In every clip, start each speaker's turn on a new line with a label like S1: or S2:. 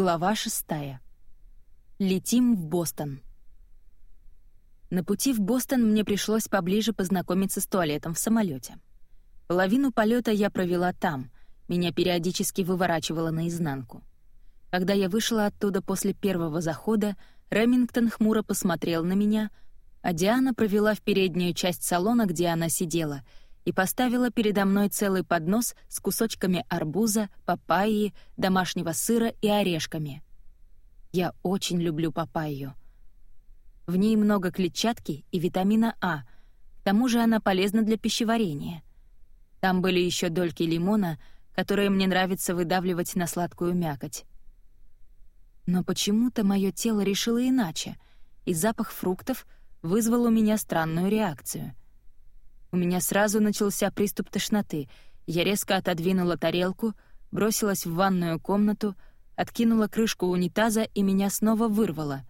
S1: Глава шестая. Летим в Бостон. На пути в Бостон мне пришлось поближе познакомиться с туалетом в самолете. Половину полета я провела там, меня периодически выворачивало наизнанку. Когда я вышла оттуда после первого захода, Ремингтон хмуро посмотрел на меня, а Диана провела в переднюю часть салона, где она сидела — и поставила передо мной целый поднос с кусочками арбуза, папайи, домашнего сыра и орешками. Я очень люблю папайю. В ней много клетчатки и витамина А, к тому же она полезна для пищеварения. Там были еще дольки лимона, которые мне нравится выдавливать на сладкую мякоть. Но почему-то мое тело решило иначе, и запах фруктов вызвал у меня странную реакцию — у меня сразу начался приступ тошноты. Я резко отодвинула тарелку, бросилась в ванную комнату, откинула крышку унитаза и меня снова вырвало.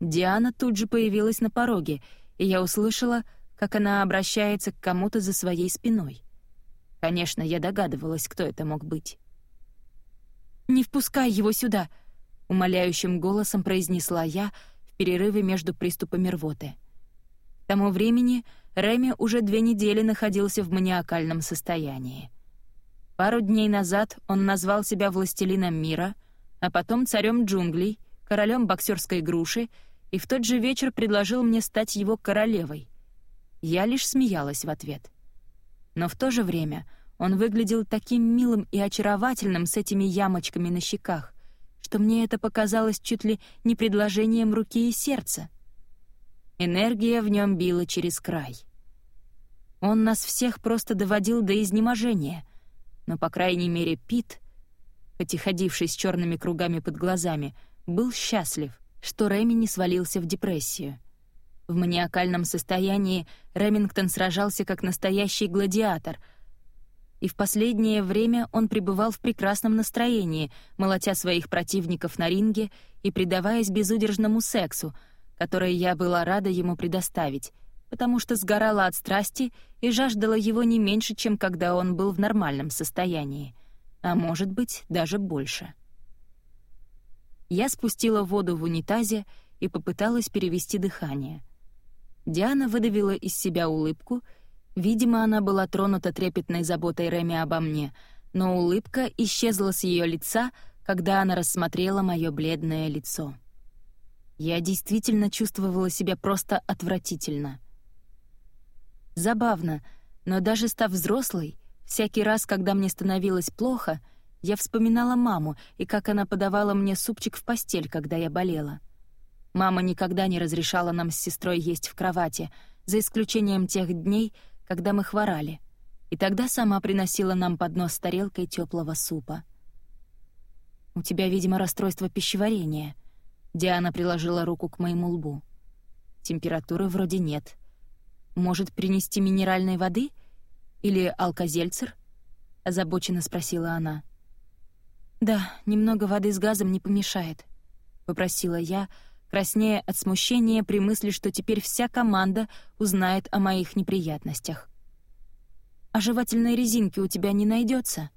S1: Диана тут же появилась на пороге, и я услышала, как она обращается к кому-то за своей спиной. Конечно, я догадывалась, кто это мог быть. «Не впускай его сюда!» — умоляющим голосом произнесла я в перерыве между приступами рвоты. К тому времени Рэми уже две недели находился в маниакальном состоянии. Пару дней назад он назвал себя властелином мира, а потом царем джунглей, королем боксерской груши, и в тот же вечер предложил мне стать его королевой. Я лишь смеялась в ответ. Но в то же время он выглядел таким милым и очаровательным с этими ямочками на щеках, что мне это показалось чуть ли не предложением руки и сердца. Энергия в нем била через край. Он нас всех просто доводил до изнеможения. Но, по крайней мере, Пит, хоть и ходивший с черными кругами под глазами, был счастлив, что Рэми не свалился в депрессию. В маниакальном состоянии Ремингтон сражался как настоящий гладиатор, и в последнее время он пребывал в прекрасном настроении, молотя своих противников на ринге и предаваясь безудержному сексу — которое я была рада ему предоставить, потому что сгорала от страсти и жаждала его не меньше, чем когда он был в нормальном состоянии, а может быть, даже больше. Я спустила воду в унитазе и попыталась перевести дыхание. Диана выдавила из себя улыбку, видимо, она была тронута трепетной заботой Реми обо мне, но улыбка исчезла с ее лица, когда она рассмотрела мое бледное лицо. Я действительно чувствовала себя просто отвратительно. Забавно, но даже став взрослой, всякий раз, когда мне становилось плохо, я вспоминала маму и как она подавала мне супчик в постель, когда я болела. Мама никогда не разрешала нам с сестрой есть в кровати, за исключением тех дней, когда мы хворали, и тогда сама приносила нам поднос с тарелкой теплого супа. «У тебя, видимо, расстройство пищеварения», Диана приложила руку к моему лбу. Температуры вроде нет. Может, принести минеральной воды? Или алкозельцер? Озабоченно спросила она. «Да, немного воды с газом не помешает», — попросила я, краснея от смущения при мысли, что теперь вся команда узнает о моих неприятностях. «А жевательной резинки у тебя не найдется?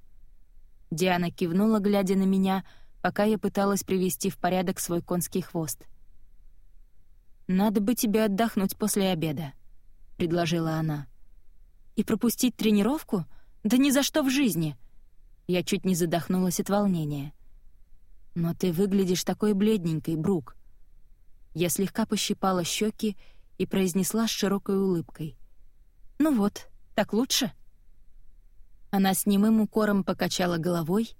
S1: Диана кивнула, глядя на меня, — пока я пыталась привести в порядок свой конский хвост. «Надо бы тебе отдохнуть после обеда», — предложила она. «И пропустить тренировку? Да ни за что в жизни!» Я чуть не задохнулась от волнения. «Но ты выглядишь такой бледненькой, Брук». Я слегка пощипала щеки и произнесла с широкой улыбкой. «Ну вот, так лучше?» Она с немым укором покачала головой,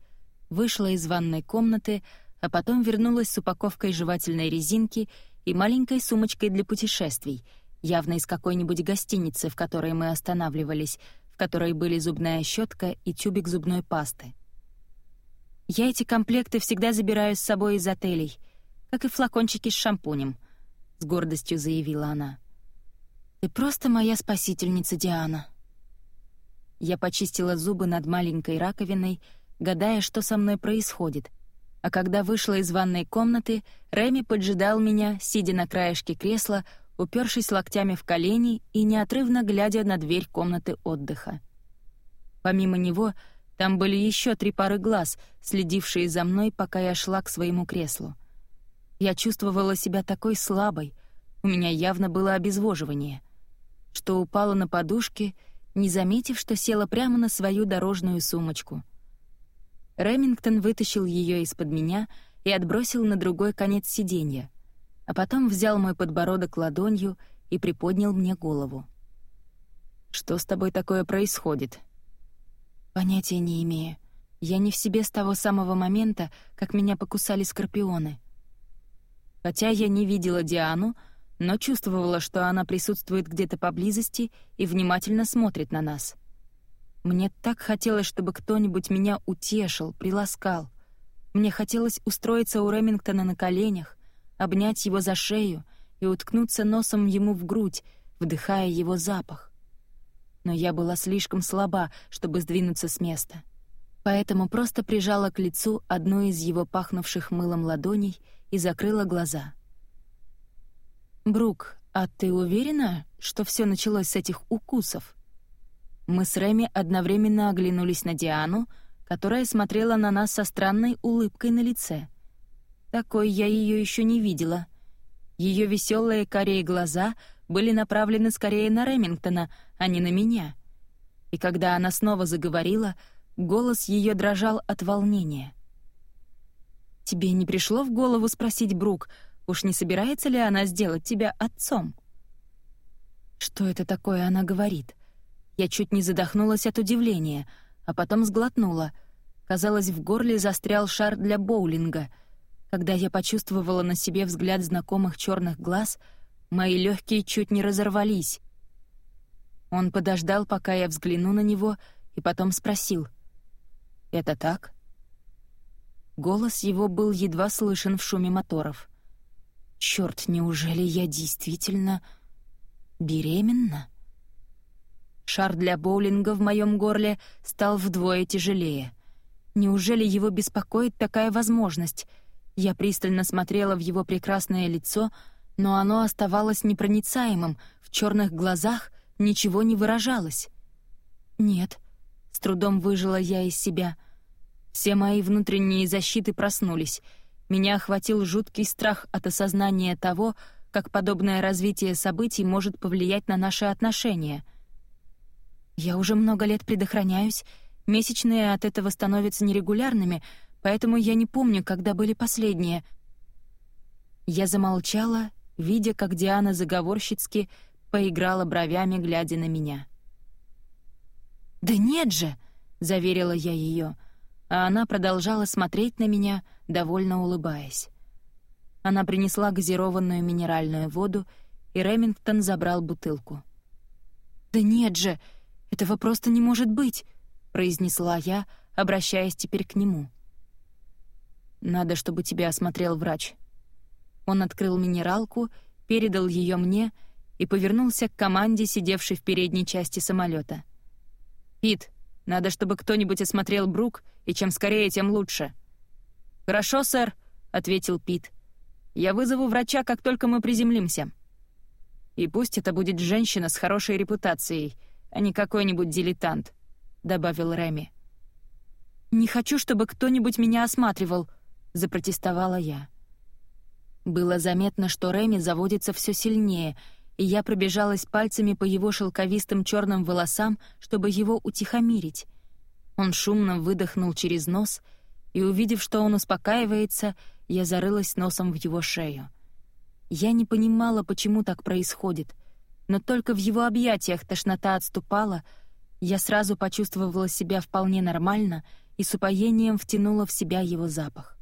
S1: вышла из ванной комнаты, а потом вернулась с упаковкой жевательной резинки и маленькой сумочкой для путешествий, явно из какой-нибудь гостиницы, в которой мы останавливались, в которой были зубная щетка и тюбик зубной пасты. «Я эти комплекты всегда забираю с собой из отелей, как и флакончики с шампунем», — с гордостью заявила она. «Ты просто моя спасительница, Диана». Я почистила зубы над маленькой раковиной, гадая, что со мной происходит. А когда вышла из ванной комнаты, Рэми поджидал меня, сидя на краешке кресла, упершись локтями в колени и неотрывно глядя на дверь комнаты отдыха. Помимо него, Там были еще три пары глаз, следившие за мной, пока я шла к своему креслу. Я чувствовала себя такой слабой, у меня явно было обезвоживание, что упала на подушки, не заметив, что села прямо на свою дорожную сумочку. Ремингтон вытащил ее из-под меня и отбросил на другой конец сиденья, а потом взял мой подбородок ладонью и приподнял мне голову. «Что с тобой такое происходит?» Понятия не имею. Я не в себе с того самого момента, как меня покусали скорпионы. Хотя я не видела Диану, но чувствовала, что она присутствует где-то поблизости и внимательно смотрит на нас. Мне так хотелось, чтобы кто-нибудь меня утешил, приласкал. Мне хотелось устроиться у Ремингтона на коленях, обнять его за шею и уткнуться носом ему в грудь, вдыхая его запах но я была слишком слаба, чтобы сдвинуться с места. Поэтому просто прижала к лицу одну из его пахнувших мылом ладоней и закрыла глаза. «Брук, а ты уверена, что все началось с этих укусов?» Мы с Реми одновременно оглянулись на Диану, которая смотрела на нас со странной улыбкой на лице. Такой я ее еще не видела. Ее веселые корей глаза — были направлены скорее на Ремингтона, а не на меня. И когда она снова заговорила, голос ее дрожал от волнения. «Тебе не пришло в голову спросить Брук, уж не собирается ли она сделать тебя отцом?» Что это такое она говорит? Я чуть не задохнулась от удивления, а потом сглотнула. Казалось, в горле застрял шар для боулинга. Когда я почувствовала на себе взгляд знакомых черных глаз — Мои легкие чуть не разорвались. Он подождал, пока я взгляну на него, и потом спросил. «Это так?» Голос его был едва слышен в шуме моторов. «Чёрт, неужели я действительно беременна?» Шар для боулинга в моем горле стал вдвое тяжелее. Неужели его беспокоит такая возможность? Я пристально смотрела в его прекрасное лицо — но оно оставалось непроницаемым, в черных глазах ничего не выражалось. «Нет», — с трудом выжила я из себя. Все мои внутренние защиты проснулись. Меня охватил жуткий страх от осознания того, как подобное развитие событий может повлиять на наши отношения. Я уже много лет предохраняюсь, месячные от этого становятся нерегулярными, поэтому я не помню, когда были последние. Я замолчала видя, как Диана заговорщицки поиграла бровями, глядя на меня. «Да нет же!» — заверила я ее, а она продолжала смотреть на меня, довольно улыбаясь. Она принесла газированную минеральную воду, и Ремингтон забрал бутылку. «Да нет же! Этого просто не может быть!» — произнесла я, обращаясь теперь к нему. «Надо, чтобы тебя осмотрел врач», он открыл минералку, передал ее мне и повернулся к команде, сидевшей в передней части самолета. «Пит, надо, чтобы кто-нибудь осмотрел Брук, и чем скорее, тем лучше». «Хорошо, сэр», — ответил Пит. «Я вызову врача, как только мы приземлимся». «И пусть это будет женщина с хорошей репутацией, а не какой-нибудь дилетант», — добавил Реми. «Не хочу, чтобы кто-нибудь меня осматривал», — запротестовала я. Было заметно, что Реми заводится все сильнее, и я пробежалась пальцами по его шелковистым черным волосам, чтобы его утихомирить. Он шумно выдохнул через нос, и, увидев, что он успокаивается, я зарылась носом в его шею. Я не понимала, почему так происходит, но только в его объятиях тошнота отступала, я сразу почувствовала себя вполне нормально и с упоением втянула в себя его запах.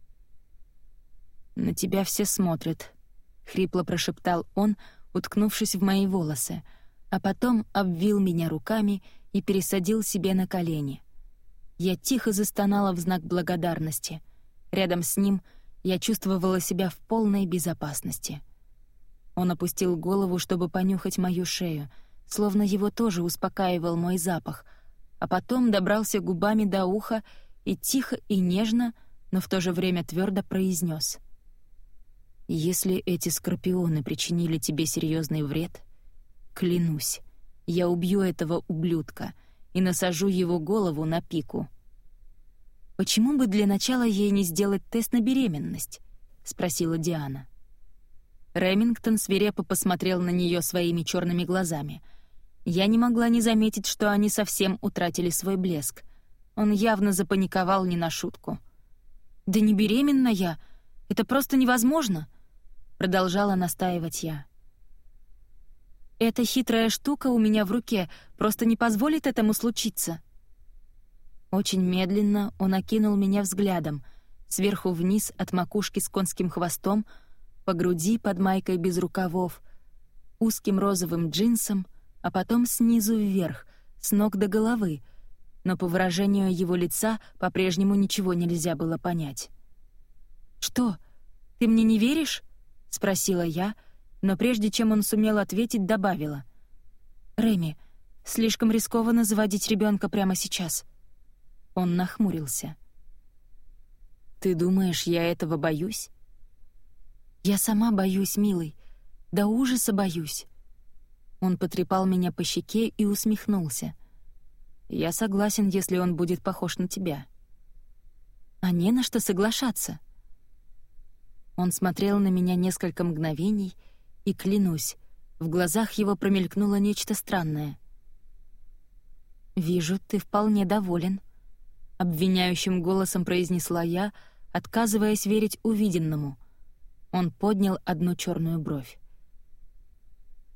S1: «На тебя все смотрят», — хрипло прошептал он, уткнувшись в мои волосы, а потом обвил меня руками и пересадил себе на колени. Я тихо застонала в знак благодарности. Рядом с ним я чувствовала себя в полной безопасности. Он опустил голову, чтобы понюхать мою шею, словно его тоже успокаивал мой запах, а потом добрался губами до уха и тихо и нежно, но в то же время твердо произнес: если эти скорпионы причинили тебе серьезный вред, клянусь, я убью этого ублюдка и насажу его голову на пику. «Почему бы для начала ей не сделать тест на беременность?» — спросила Диана. Ремингтон свирепо посмотрел на нее своими черными глазами. Я не могла не заметить, что они совсем утратили свой блеск. Он явно запаниковал не на шутку. «Да не беременна я! Это просто невозможно!» — продолжала настаивать я. «Эта хитрая штука у меня в руке просто не позволит этому случиться». Очень медленно он окинул меня взглядом, сверху вниз от макушки с конским хвостом — по груди под майкой без рукавов, узким розовым джинсом, а потом снизу вверх, с ног до головы, но по выражению его лица по-прежнему ничего нельзя было понять. «Что, ты мне не веришь?» — спросила я, но прежде чем он сумел ответить, добавила. «Реми, слишком рискованно заводить ребенка прямо сейчас». Он нахмурился. «Ты думаешь, я этого боюсь?» «Я сама боюсь, милый. До ужаса боюсь». Он потрепал меня по щеке и усмехнулся. «Я согласен, если он будет похож на тебя». «А не на что соглашаться». Он смотрел на меня несколько мгновений, и, клянусь, в глазах его промелькнуло нечто странное. «Вижу, ты вполне доволен», — обвиняющим голосом произнесла я, отказываясь верить увиденному — он поднял одну черную бровь.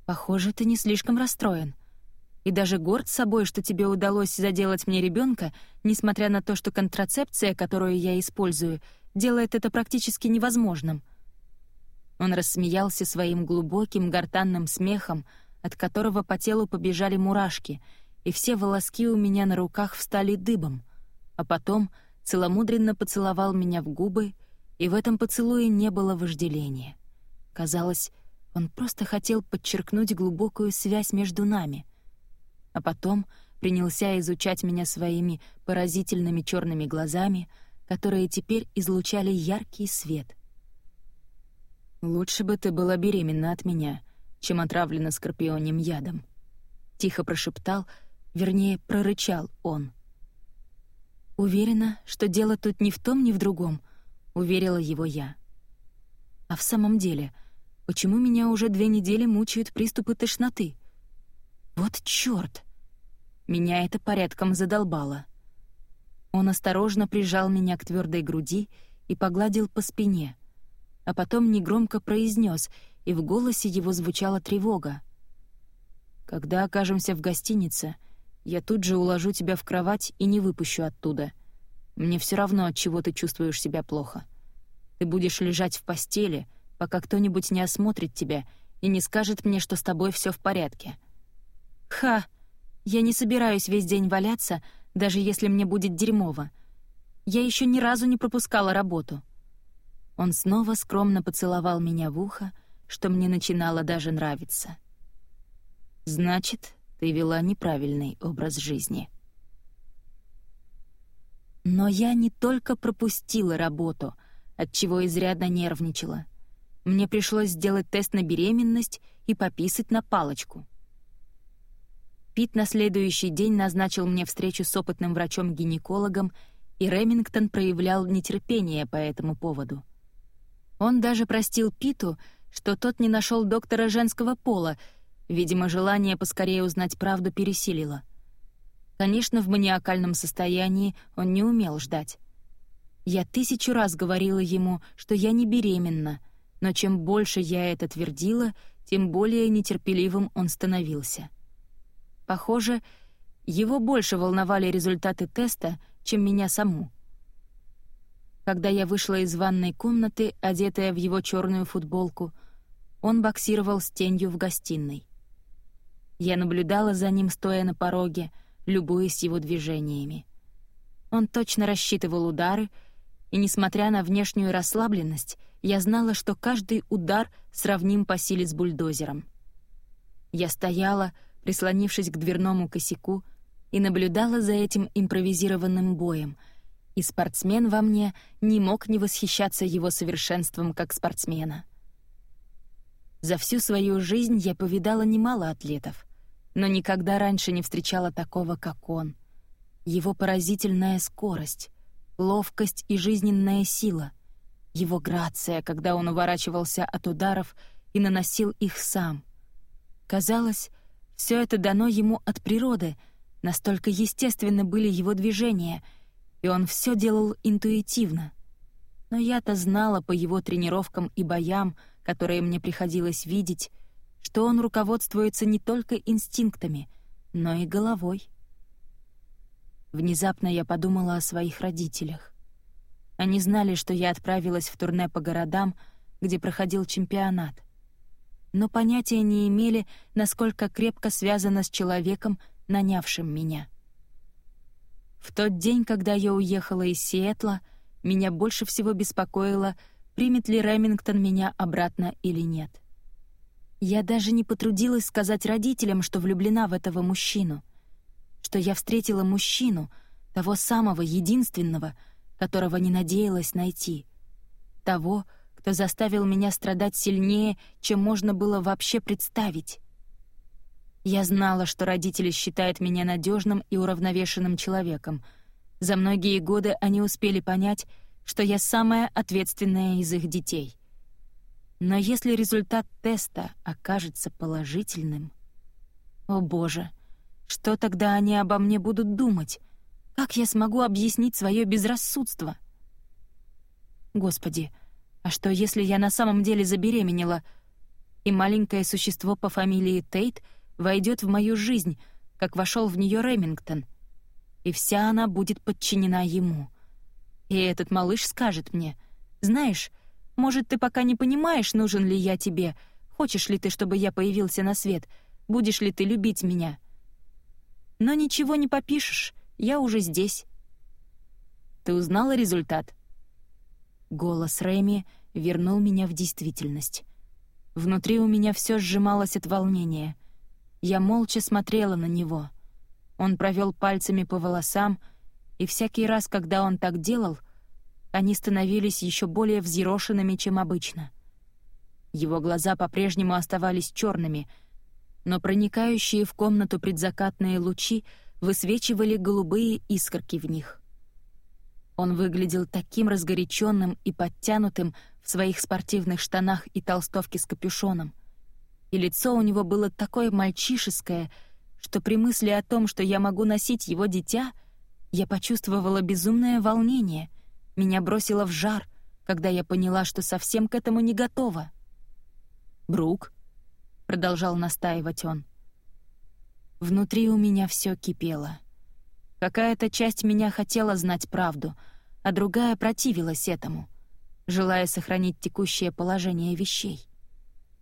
S1: «Похоже, ты не слишком расстроен. И даже горд собой, что тебе удалось заделать мне ребенка, несмотря на то, что контрацепция, которую я использую, делает это практически невозможным». Он рассмеялся своим глубоким гортанным смехом, от которого по телу побежали мурашки, и все волоски у меня на руках встали дыбом, а потом целомудренно поцеловал меня в губы и в этом поцелуе не было вожделения. Казалось, он просто хотел подчеркнуть глубокую связь между нами. А потом принялся изучать меня своими поразительными черными глазами, которые теперь излучали яркий свет. «Лучше бы ты была беременна от меня, чем отравлена скорпионим ядом», — тихо прошептал, вернее, прорычал он. Уверена, что дело тут ни в том, ни в другом, — уверила его я. «А в самом деле, почему меня уже две недели мучают приступы тошноты? Вот чёрт!» Меня это порядком задолбало. Он осторожно прижал меня к твёрдой груди и погладил по спине, а потом негромко произнёс, и в голосе его звучала тревога. «Когда окажемся в гостинице, я тут же уложу тебя в кровать и не выпущу оттуда. Мне все равно, от чего ты чувствуешь себя плохо. Ты будешь лежать в постели, пока кто-нибудь не осмотрит тебя и не скажет мне, что с тобой все в порядке. Ха! Я не собираюсь весь день валяться, даже если мне будет дерьмово. Я еще ни разу не пропускала работу. Он снова скромно поцеловал меня в ухо, что мне начинало даже нравиться. Значит, ты вела неправильный образ жизни. Но я не только пропустила работу, от чего изрядно нервничала. Мне пришлось сделать тест на беременность и пописать на палочку. Пит на следующий день назначил мне встречу с опытным врачом-гинекологом, и Ремингтон проявлял нетерпение по этому поводу. Он даже простил Питу, что тот не нашел доктора женского пола, видимо, желание поскорее узнать правду пересилило. Конечно, в маниакальном состоянии он не умел ждать. Я тысячу раз говорила ему, что я не беременна, но чем больше я это твердила, тем более нетерпеливым он становился. Похоже, его больше волновали результаты теста, чем меня саму. Когда я вышла из ванной комнаты, одетая в его черную футболку, он боксировал с тенью в гостиной. Я наблюдала за ним, стоя на пороге — любуясь его движениями. Он точно рассчитывал удары, и, несмотря на внешнюю расслабленность, я знала, что каждый удар сравним по силе с бульдозером. Я стояла, прислонившись к дверному косяку, и наблюдала за этим импровизированным боем, и спортсмен во мне не мог не восхищаться его совершенством как спортсмена. За всю свою жизнь я повидала немало атлетов, но никогда раньше не встречала такого, как он. Его поразительная скорость, ловкость и жизненная сила, его грация, когда он уворачивался от ударов и наносил их сам. Казалось, все это дано ему от природы, настолько естественны были его движения, и он все делал интуитивно. Но я-то знала по его тренировкам и боям, которые мне приходилось видеть, что он руководствуется не только инстинктами, но и головой. Внезапно я подумала о своих родителях. Они знали, что я отправилась в турне по городам, где проходил чемпионат. Но понятия не имели, насколько крепко связана с человеком, нанявшим меня. В тот день, когда я уехала из Сиэтла, меня больше всего беспокоило, примет ли Ремингтон меня обратно или нет. Я даже не потрудилась сказать родителям, что влюблена в этого мужчину, что я встретила мужчину, того самого единственного, которого не надеялась найти, того, кто заставил меня страдать сильнее, чем можно было вообще представить. Я знала, что родители считают меня надежным и уравновешенным человеком. За многие годы они успели понять, что я самая ответственная из их детей. Но если результат теста окажется положительным... О боже, что тогда они обо мне будут думать? Как я смогу объяснить свое безрассудство? Господи, а что если я на самом деле забеременела, и маленькое существо по фамилии Тейт войдет в мою жизнь, как вошел в нее Ремингтон, и вся она будет подчинена ему? И этот малыш скажет мне, «Знаешь, может, ты пока не понимаешь, нужен ли я тебе, хочешь ли ты, чтобы я появился на свет, будешь ли ты любить меня?» Но ничего не попишешь, я уже здесь». «Ты узнала результат?» Голос Рэми вернул меня в действительность. Внутри у меня все сжималось от волнения. Я молча смотрела на него. Он провел пальцами по волосам, и всякий раз, когда он так делал, они становились еще более взъерошенными, чем обычно. Его глаза по-прежнему оставались черными, но проникающие в комнату предзакатные лучи — высвечивали голубые искорки в них. Он выглядел таким разгоряченным и подтянутым в своих спортивных штанах и толстовке с капюшоном. И лицо у него было такое мальчишеское, что при мысли о том, что я могу носить его дитя, я почувствовала безумное волнение. Меня бросило в жар, когда я поняла, что совсем к этому не готова. «Брук», — продолжал настаивать он, Внутри у меня все кипело. Какая-то часть меня хотела знать правду, а другая противилась этому, желая сохранить текущее положение вещей.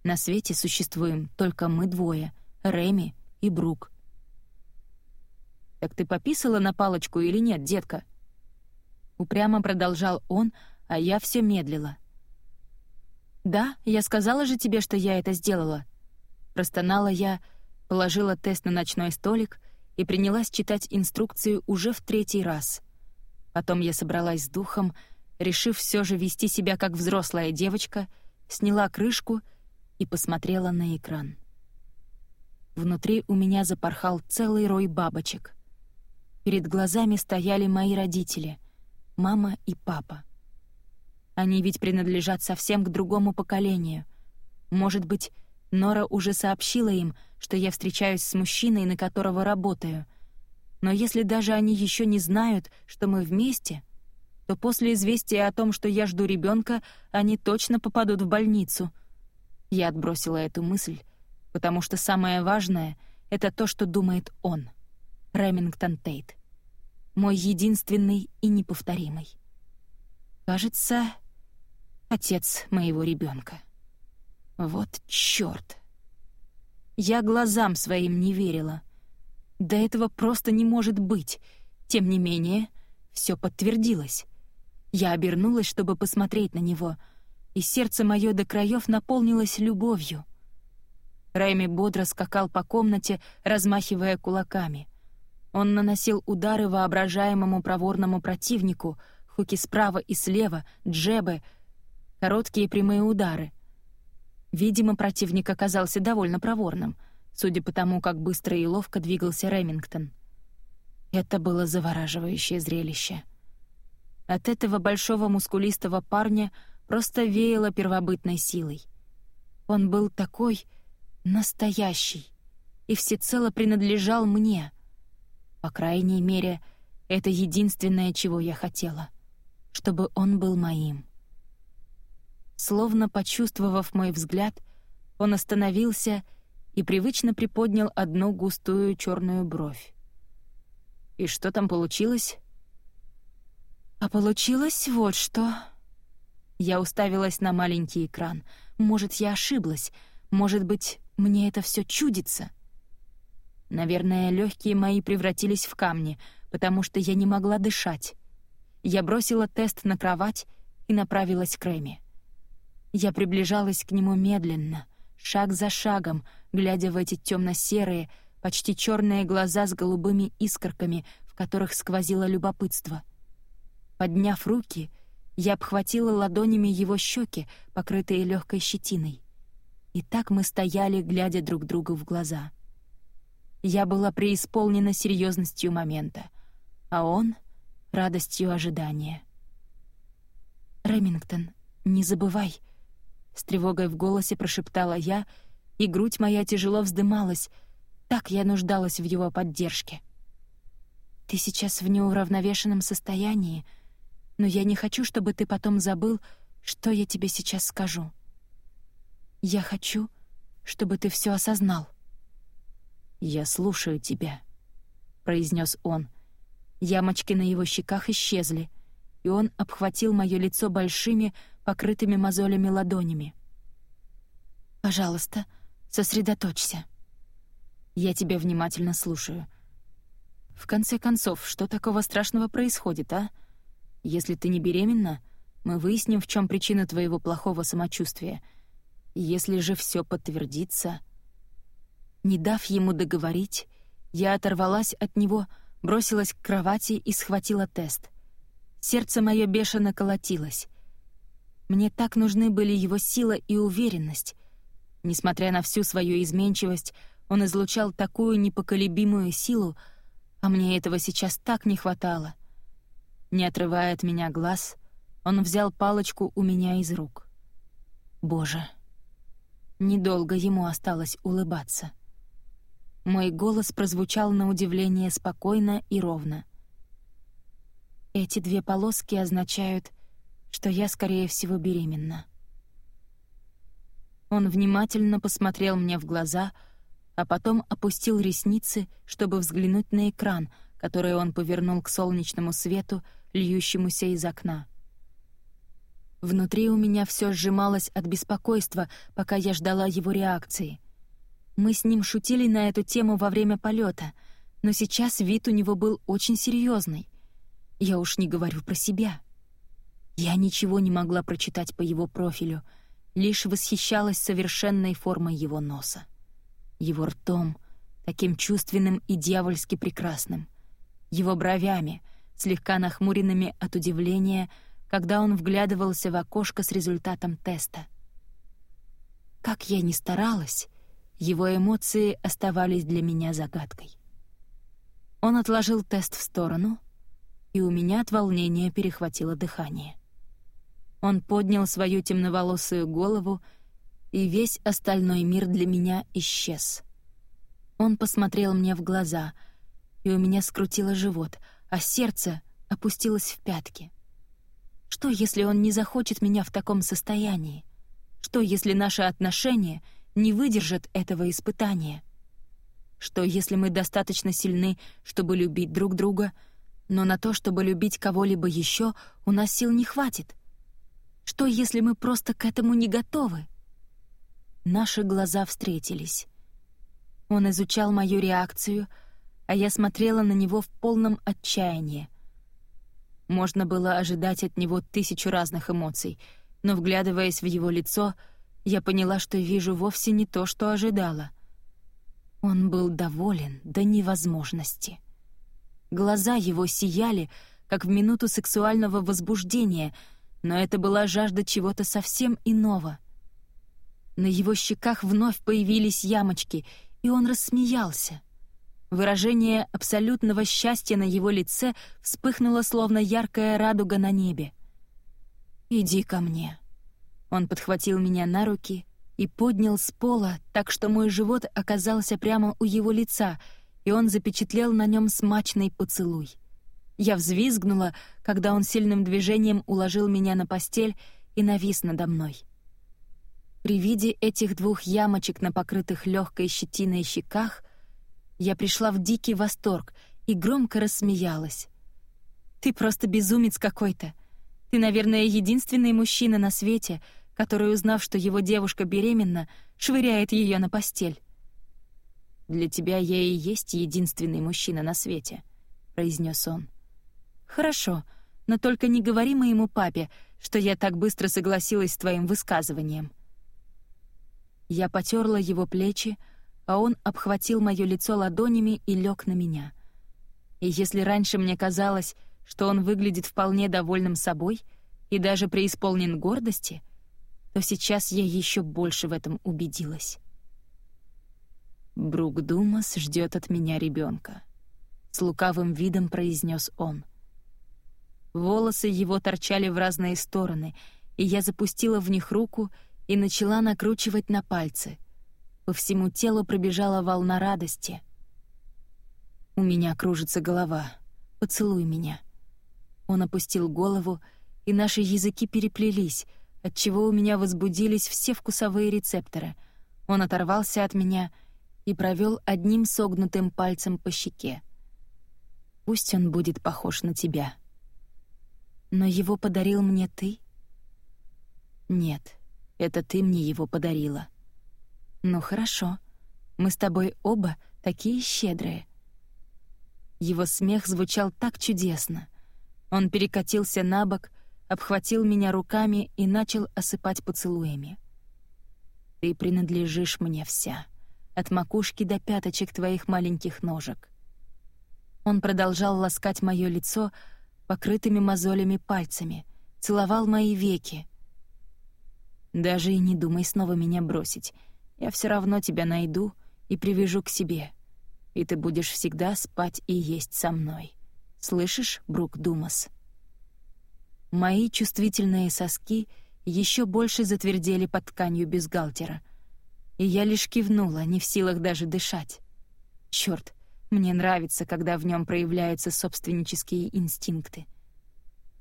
S1: На свете существуем только мы двое — Реми и Брук. «Так ты пописала на палочку или нет, детка?» Упрямо продолжал он, а я все медлила. «Да, я сказала же тебе, что я это сделала», — простонала я, — положила тест на ночной столик и принялась читать инструкцию уже в третий раз. Потом я собралась с духом, решив все же вести себя как взрослая девочка, сняла крышку и посмотрела на экран. Внутри у меня запорхал целый рой бабочек. Перед глазами стояли мои родители, мама и папа. Они ведь принадлежат совсем к другому поколению. Может быть, Нора уже сообщила им, что я встречаюсь с мужчиной, на которого работаю. Но если даже они еще не знают, что мы вместе, то после известия о том, что я жду ребенка, они точно попадут в больницу. Я отбросила эту мысль, потому что самое важное — это то, что думает он, Ремингтон Тейт. Мой единственный и неповторимый. Кажется, отец моего ребенка. Вот чёрт. Я глазам своим не верила. До этого просто не может быть. Тем не менее, все подтвердилось. Я обернулась, чтобы посмотреть на него, и сердце мое до краев наполнилось любовью. Райми бодро скакал по комнате, размахивая кулаками. Он наносил удары воображаемому проворному противнику, хуки справа и слева, джебы, короткие прямые удары. Видимо, противник оказался довольно проворным, судя по тому, как быстро и ловко двигался Ремингтон. Это было завораживающее зрелище. От этого большого мускулистого парня просто веяло первобытной силой. Он был такой настоящий и всецело принадлежал мне. По крайней мере, это единственное, чего я хотела. Чтобы он был моим. Словно почувствовав мой взгляд, он остановился и привычно приподнял одну густую черную бровь. «И что там получилось?» «А получилось вот что...» Я уставилась на маленький экран. Может, я ошиблась. Может быть, мне это все чудится. Наверное, легкие мои превратились в камни, потому что я не могла дышать. Я бросила тест на кровать и направилась к Рэми. Я приближалась к нему медленно, шаг за шагом, глядя в эти темно-серые, почти черные глаза с голубыми искорками, в которых сквозило любопытство. Подняв руки, я обхватила ладонями его щеки, покрытые легкой щетиной. И так мы стояли, глядя друг другу в глаза. Я была преисполнена серьезностью момента, а он — радостью ожидания. «Ремингтон, не забывай», — с тревогой в голосе прошептала я, и грудь моя тяжело вздымалась, так я нуждалась в его поддержке. «Ты сейчас в неуравновешенном состоянии», — но я не хочу, чтобы ты потом забыл, что я тебе сейчас скажу. Я хочу, чтобы ты все осознал». «Я слушаю тебя», — произнес он. Ямочки на его щеках исчезли, и он обхватил мое лицо большими, покрытыми мозолями ладонями. «Пожалуйста, сосредоточься. Я тебя внимательно слушаю. В конце концов, что такого страшного происходит, а?» Если ты не беременна, мы выясним, в чем причина твоего плохого самочувствия. Если же все подтвердится...» Не дав ему договорить, я оторвалась от него, бросилась к кровати и схватила тест. Сердце мое бешено колотилось. Мне так нужны были его сила и уверенность. Несмотря на всю свою изменчивость, он излучал такую непоколебимую силу, а мне этого сейчас так не хватало — не отрывая от меня глаз, он взял палочку у меня из рук. Боже, недолго ему осталось улыбаться. Мой голос прозвучал на удивление спокойно и ровно. Эти две полоски означают, что я, скорее всего, беременна. Он внимательно посмотрел мне в глаза, а потом опустил ресницы, чтобы взглянуть на экран, который он повернул к солнечному свету, льющемуся из окна. Внутри у меня все сжималось от беспокойства, пока я ждала его реакции. Мы с ним шутили на эту тему во время полета, но сейчас вид у него был очень серьезный. Я уж не говорю про себя. Я ничего не могла прочитать по его профилю, лишь восхищалась совершенной формой его носа. Его ртом, таким чувственным и дьявольски прекрасным. Его бровями — слегка нахмуренными от удивления, когда он вглядывался в окошко с результатом теста. Как я ни старалась, его эмоции оставались для меня загадкой. Он отложил тест в сторону, и у меня от волнения перехватило дыхание. Он поднял свою темноволосую голову, и весь остальной мир для меня исчез. Он посмотрел мне в глаза, и у меня скрутило живот — а сердце опустилось в пятки. Что, если он не захочет меня в таком состоянии? Что, если наши отношения не выдержат этого испытания? Что, если мы достаточно сильны, чтобы любить друг друга, но на то, чтобы любить кого-либо еще, у нас сил не хватит? Что, если мы просто к этому не готовы? Наши глаза встретились. Он изучал мою реакцию — а я смотрела на него в полном отчаянии. Можно было ожидать от него тысячу разных эмоций, но, вглядываясь в его лицо, я поняла, что вижу вовсе не то, что ожидала. Он был доволен до невозможности. Глаза его сияли, как в минуту сексуального возбуждения, но это была жажда чего-то совсем иного. На его щеках вновь появились ямочки, и он рассмеялся. Выражение абсолютного счастья на его лице вспыхнуло, словно яркая радуга на небе. «Иди ко мне». Он подхватил меня на руки и поднял с пола, так что мой живот оказался прямо у его лица, и он запечатлел на нем смачный поцелуй. Я взвизгнула, когда он сильным движением уложил меня на постель и навис надо мной. При виде этих двух ямочек на покрытых легкой щетиной щеках я пришла в дикий восторг и громко рассмеялась. «Ты просто безумец какой-то. Ты, наверное, единственный мужчина на свете, который, узнав, что его девушка беременна, швыряет ее на постель». «Для тебя я и есть единственный мужчина на свете», — произнес он. «Хорошо, но только не говори моему папе, что я так быстро согласилась с твоим высказыванием». Я потерла его плечи, а он обхватил моё лицо ладонями и лег на меня. И если раньше мне казалось, что он выглядит вполне довольным собой и даже преисполнен гордости, то сейчас я еще больше в этом убедилась. «Брук Думас ждет от меня ребенка, с лукавым видом произнес он. Волосы его торчали в разные стороны, и я запустила в них руку и начала накручивать на пальцы — по всему телу пробежала волна радости. «У меня кружится голова. Поцелуй меня». Он опустил голову, и наши языки переплелись, отчего у меня возбудились все вкусовые рецепторы. Он оторвался от меня и провел одним согнутым пальцем по щеке. «Пусть он будет похож на тебя». «Но его подарил мне ты?» «Нет, это ты мне его подарила». «Ну хорошо. Мы с тобой оба такие щедрые». Его смех звучал так чудесно. Он перекатился на бок, обхватил меня руками и начал осыпать поцелуями. «Ты принадлежишь мне вся, от макушки до пяточек твоих маленьких ножек». Он продолжал ласкать моё лицо покрытыми мозолями пальцами, целовал мои веки. «Даже и не думай снова меня бросить», я все равно тебя найду и привяжу к себе, и ты будешь всегда спать и есть со мной. Слышишь, Брук Думас?» Мои чувствительные соски еще больше затвердели под тканью бюстгальтера, и я лишь кивнула, не в силах даже дышать. Черт, мне нравится, когда в нем проявляются собственнические инстинкты.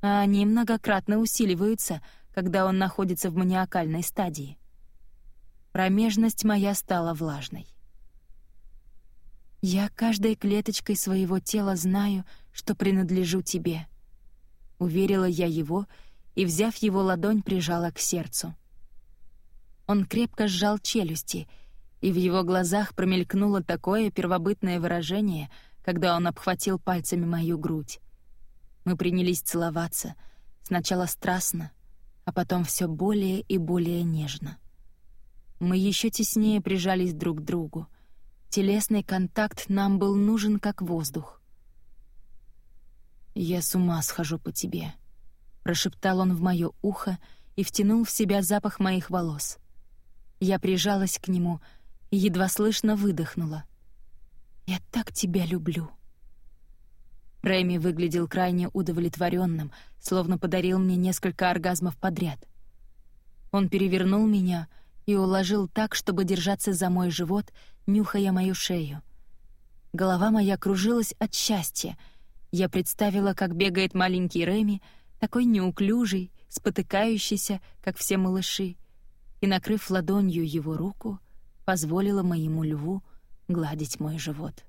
S1: А они многократно усиливаются, когда он находится в маниакальной стадии. Промежность моя стала влажной. «Я каждой клеточкой своего тела знаю, что принадлежу тебе», — уверила я его и, взяв его ладонь, прижала к сердцу. Он крепко сжал челюсти, и в его глазах промелькнуло такое первобытное выражение, когда он обхватил пальцами мою грудь. Мы принялись целоваться, сначала страстно, а потом все более и более нежно. Мы еще теснее прижались друг к другу. Телесный контакт нам был нужен как воздух. «Я с ума схожу по тебе», — прошептал он в моё ухо и втянул в себя запах моих волос. Я прижалась к нему и едва слышно выдохнула. «Я так тебя люблю». Рэми выглядел крайне удовлетворенным, словно подарил мне несколько оргазмов подряд. Он перевернул меня — и уложил так, чтобы держаться за мой живот, нюхая мою шею. Голова моя кружилась от счастья. Я представила, как бегает маленький Реми, такой неуклюжий, спотыкающийся, как все малыши, и, накрыв ладонью его руку, позволила моему льву гладить мой живот.